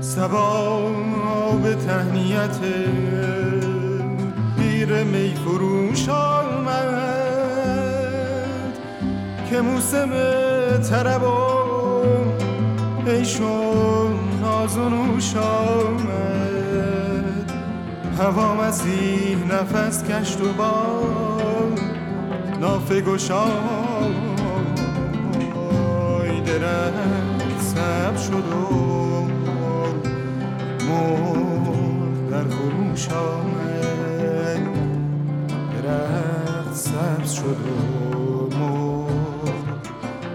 سبا به تهنیت پیر می فروش آمد که موسم طرب و ایشون ناز و آمد. هوا مسیح نفس کشت و با نافه گشای درخت. سب شد و مرد در خروش آمد درخت سبز شد و مرد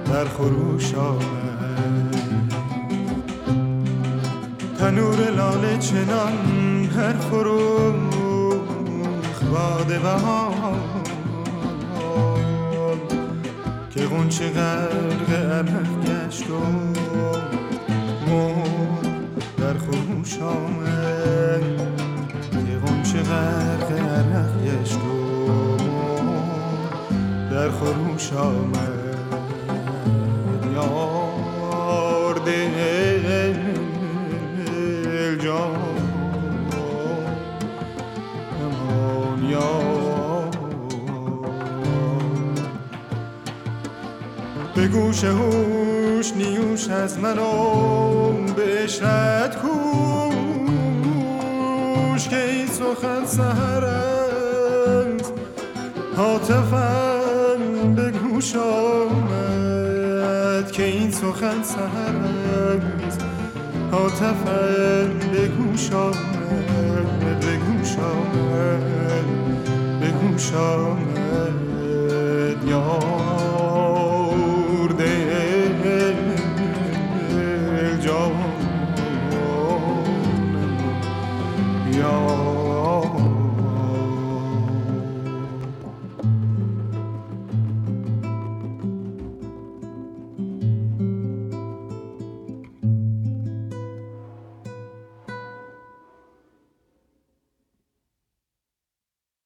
در خروش آمد تنور لاله چنان هر فروخ باد بهار که غنچه غرق عرق گشت و مرد در خروش آمد که غنچه غرق عرق در خروش آمد یار دل جان امان یار. به گوش هوش نیوش از منو به اشرت کوش که این سخن سهر است. حاطفم به گوش آمد که این سخن سهر است. حاطفم به گوش آمد به گوش آمد به گوش آمد.